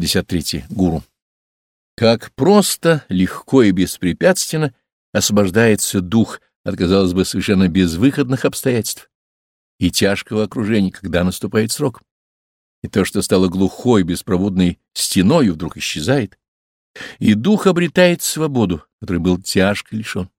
53. Гуру. Как просто, легко и беспрепятственно освобождается дух от, казалось бы, совершенно безвыходных обстоятельств и тяжкого окружения, когда наступает срок. И то, что стало глухой, беспроводной стеною, вдруг исчезает, и дух обретает свободу, который был тяжко лишен.